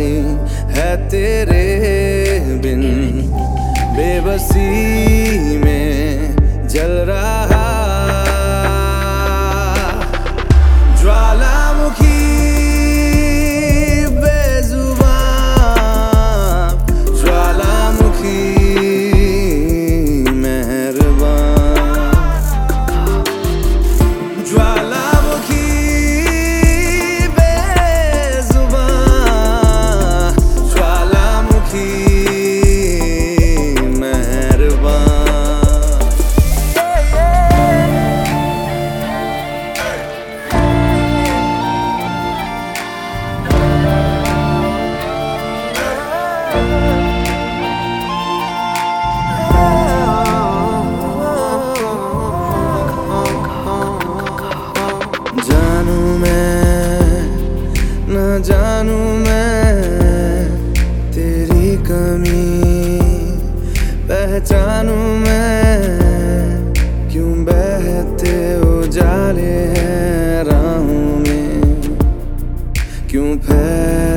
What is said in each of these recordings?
है तेरे बहते उजाले हैं राहों में। क्यों फैले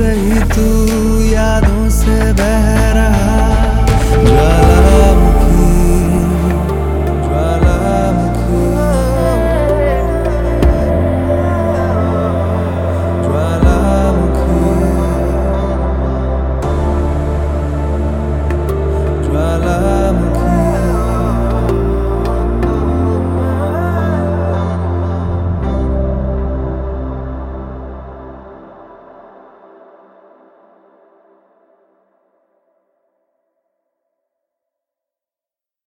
सही तू यादों से बह